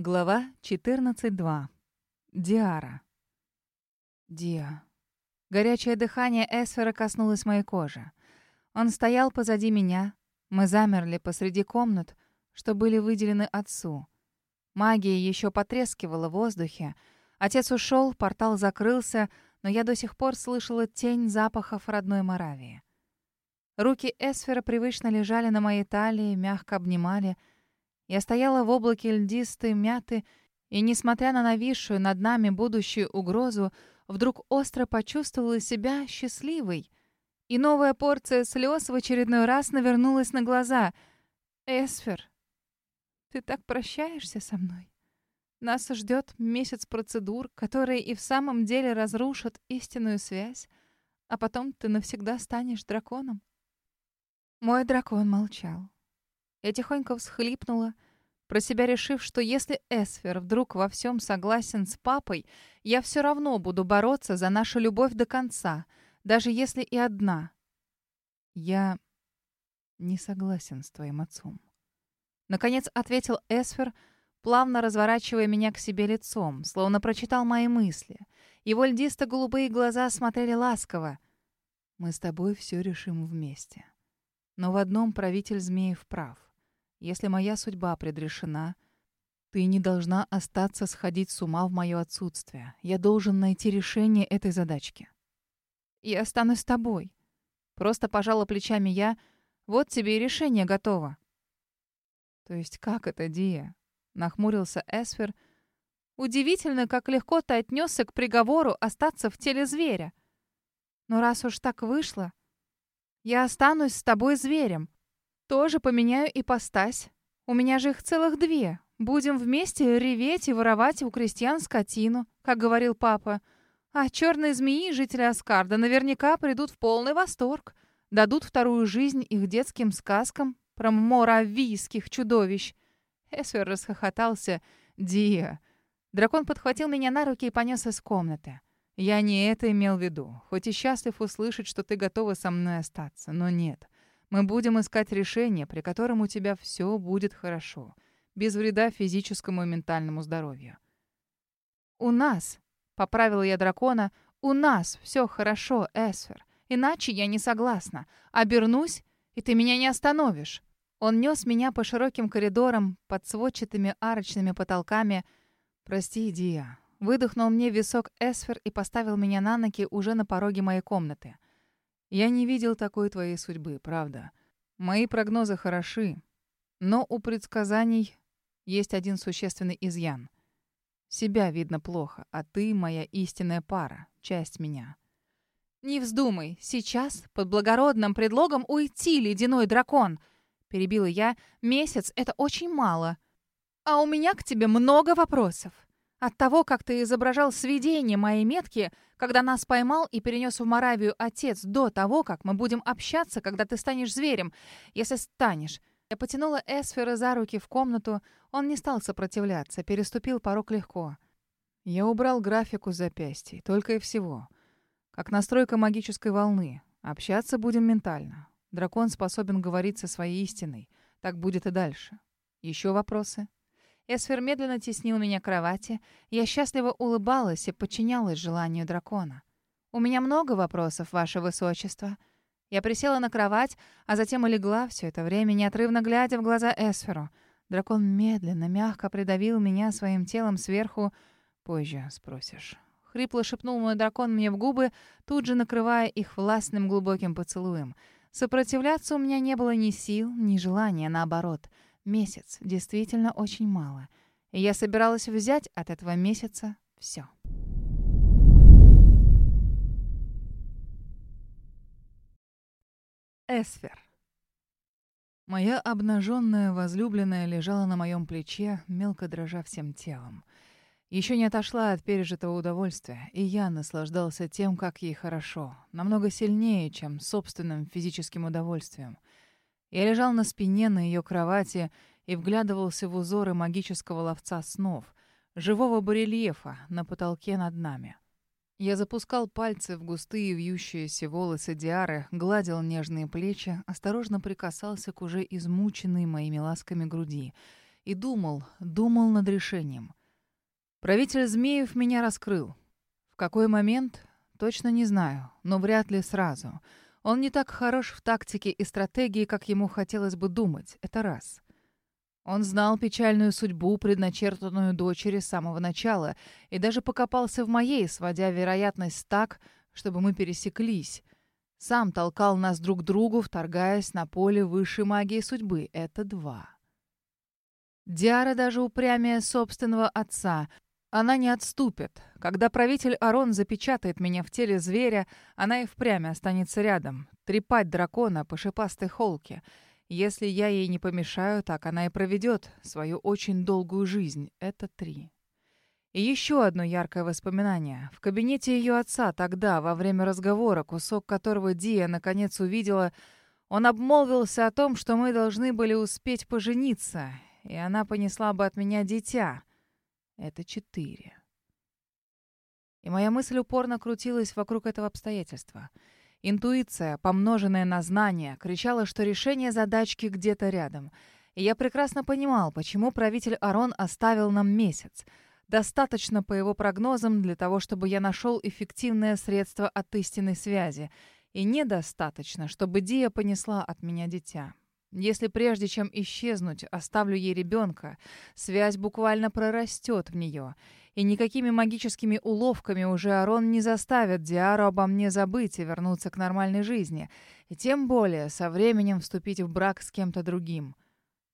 Глава 14.2. Диара. Диа. Горячее дыхание Эсфера коснулось моей кожи. Он стоял позади меня. Мы замерли посреди комнат, что были выделены отцу. Магия еще потрескивала в воздухе. Отец ушел, портал закрылся, но я до сих пор слышала тень запахов родной Моравии. Руки Эсфера привычно лежали на моей талии, мягко обнимали — я стояла в облаке льдистой мяты и, несмотря на нависшую над нами будущую угрозу, вдруг остро почувствовала себя счастливой. И новая порция слез в очередной раз навернулась на глаза. «Эсфер, ты так прощаешься со мной? Нас ждет месяц процедур, которые и в самом деле разрушат истинную связь, а потом ты навсегда станешь драконом». Мой дракон молчал. Я тихонько всхлипнула, про себя решив, что если Эсфер вдруг во всем согласен с папой, я все равно буду бороться за нашу любовь до конца, даже если и одна. Я не согласен с твоим отцом. Наконец ответил Эсфер, плавно разворачивая меня к себе лицом, словно прочитал мои мысли. Его льдисто-голубые глаза смотрели ласково. «Мы с тобой все решим вместе. Но в одном правитель Змеев прав. Если моя судьба предрешена, ты не должна остаться сходить с ума в мое отсутствие. Я должен найти решение этой задачки. Я останусь с тобой. Просто пожала плечами я. Вот тебе и решение готово. То есть как это, Дия? Нахмурился Эсфер. Удивительно, как легко ты отнесся к приговору остаться в теле зверя. Но раз уж так вышло, я останусь с тобой зверем. Тоже поменяю ипостась. У меня же их целых две. Будем вместе реветь и воровать у крестьян скотину, как говорил папа. А черные змеи, жители Аскарда, наверняка придут в полный восторг. Дадут вторую жизнь их детским сказкам про моравийских чудовищ. Эсвер расхохотался. «Дия!» Дракон подхватил меня на руки и понес из комнаты. «Я не это имел в виду. Хоть и счастлив услышать, что ты готова со мной остаться, но нет. Мы будем искать решение, при котором у тебя все будет хорошо, без вреда физическому и ментальному здоровью. «У нас», — поправила я дракона, — «у нас все хорошо, Эсфер. Иначе я не согласна. Обернусь, и ты меня не остановишь». Он нес меня по широким коридорам, под сводчатыми арочными потолками. «Прости, Дия». Выдохнул мне висок Эсфер и поставил меня на ноги уже на пороге моей комнаты. Я не видел такой твоей судьбы, правда. Мои прогнозы хороши, но у предсказаний есть один существенный изъян. Себя видно плохо, а ты моя истинная пара, часть меня. «Не вздумай, сейчас, под благородным предлогом, уйти, ледяной дракон!» Перебила я. «Месяц — это очень мало. А у меня к тебе много вопросов. От того, как ты изображал сведение моей метки, когда нас поймал и перенес в Моравию отец до того, как мы будем общаться, когда ты станешь зверем, если станешь. Я потянула Эсфера за руки в комнату. Он не стал сопротивляться, переступил порог легко. Я убрал графику запястья, только и всего. Как настройка магической волны. Общаться будем ментально. Дракон способен говорить со своей истиной. Так будет и дальше. Еще вопросы? Эсфер медленно теснил меня к кровати. Я счастливо улыбалась и подчинялась желанию дракона. «У меня много вопросов, ваше высочество». Я присела на кровать, а затем и легла все это время, неотрывно глядя в глаза Эсферу. Дракон медленно, мягко придавил меня своим телом сверху. «Позже спросишь». Хрипло шепнул мой дракон мне в губы, тут же накрывая их властным глубоким поцелуем. Сопротивляться у меня не было ни сил, ни желания, наоборот — Месяц действительно очень мало. И я собиралась взять от этого месяца все. Эсфер. Моя обнаженная возлюбленная лежала на моем плече, мелко дрожа всем телом. Еще не отошла от пережитого удовольствия, и я наслаждался тем, как ей хорошо, намного сильнее, чем собственным физическим удовольствием. Я лежал на спине на ее кровати и вглядывался в узоры магического ловца снов, живого барельефа на потолке над нами. Я запускал пальцы в густые вьющиеся волосы Диары, гладил нежные плечи, осторожно прикасался к уже измученной моими ласками груди и думал, думал над решением. Правитель Змеев меня раскрыл. В какой момент? Точно не знаю, но вряд ли сразу. Он не так хорош в тактике и стратегии, как ему хотелось бы думать. Это раз. Он знал печальную судьбу, предначертанную дочери с самого начала, и даже покопался в моей, сводя вероятность так, чтобы мы пересеклись. Сам толкал нас друг к другу, вторгаясь на поле высшей магии судьбы. Это два. Диара даже упрямее собственного отца. Она не отступит. Когда правитель Арон запечатает меня в теле зверя, она и впрямь останется рядом, трепать дракона по шипастой холке. Если я ей не помешаю, так она и проведет свою очень долгую жизнь. Это три. И еще одно яркое воспоминание. В кабинете ее отца тогда, во время разговора, кусок которого Дия наконец увидела, он обмолвился о том, что мы должны были успеть пожениться, и она понесла бы от меня дитя. Это четыре. И моя мысль упорно крутилась вокруг этого обстоятельства. Интуиция, помноженная на знания, кричала, что решение задачки где-то рядом. И я прекрасно понимал, почему правитель Арон оставил нам месяц — Достаточно, по его прогнозам, для того, чтобы я нашел эффективное средство от истинной связи. И недостаточно, чтобы Дия понесла от меня дитя. Если прежде чем исчезнуть, оставлю ей ребенка, связь буквально прорастет в нее. И никакими магическими уловками уже Арон не заставит Диару обо мне забыть и вернуться к нормальной жизни. И тем более со временем вступить в брак с кем-то другим.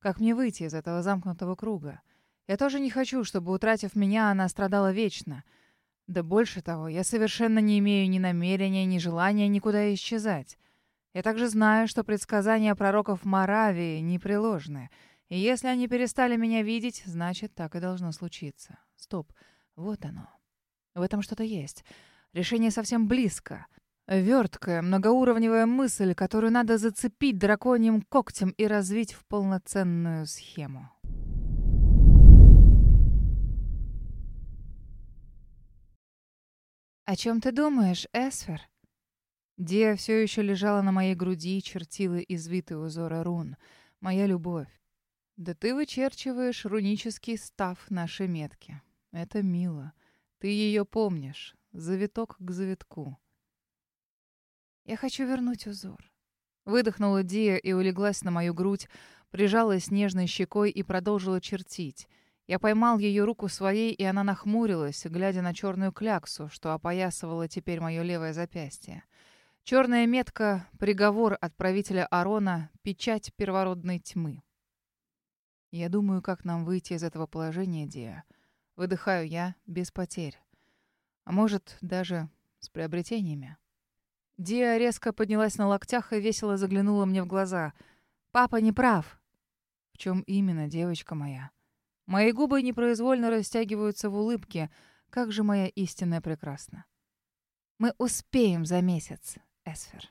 Как мне выйти из этого замкнутого круга? Я тоже не хочу, чтобы, утратив меня, она страдала вечно. Да больше того, я совершенно не имею ни намерения, ни желания никуда исчезать. Я также знаю, что предсказания пророков Моравии непреложны. И если они перестали меня видеть, значит, так и должно случиться. Стоп, вот оно. В этом что-то есть. Решение совсем близко. Верткая, многоуровневая мысль, которую надо зацепить драконьим когтем и развить в полноценную схему. «О чем ты думаешь, Эсфер?» Дия все еще лежала на моей груди и чертила извитые узоры рун. Моя любовь. Да ты вычерчиваешь рунический став нашей метки. Это мило. Ты ее помнишь. Завиток к завитку. Я хочу вернуть узор. Выдохнула Дия и улеглась на мою грудь, прижалась нежной щекой и продолжила чертить — я поймал ее руку своей, и она нахмурилась, глядя на черную кляксу, что опоясывала теперь мое левое запястье. Черная метка — приговор от правителя Арона, печать первородной тьмы. Я думаю, как нам выйти из этого положения, Диа. Выдыхаю я без потерь. А может, даже с приобретениями. Диа резко поднялась на локтях и весело заглянула мне в глаза. «Папа не прав». «В чем именно, девочка моя?» Мои губы непроизвольно растягиваются в улыбке. Как же моя истинная прекрасна. Мы успеем за месяц, Эсфер.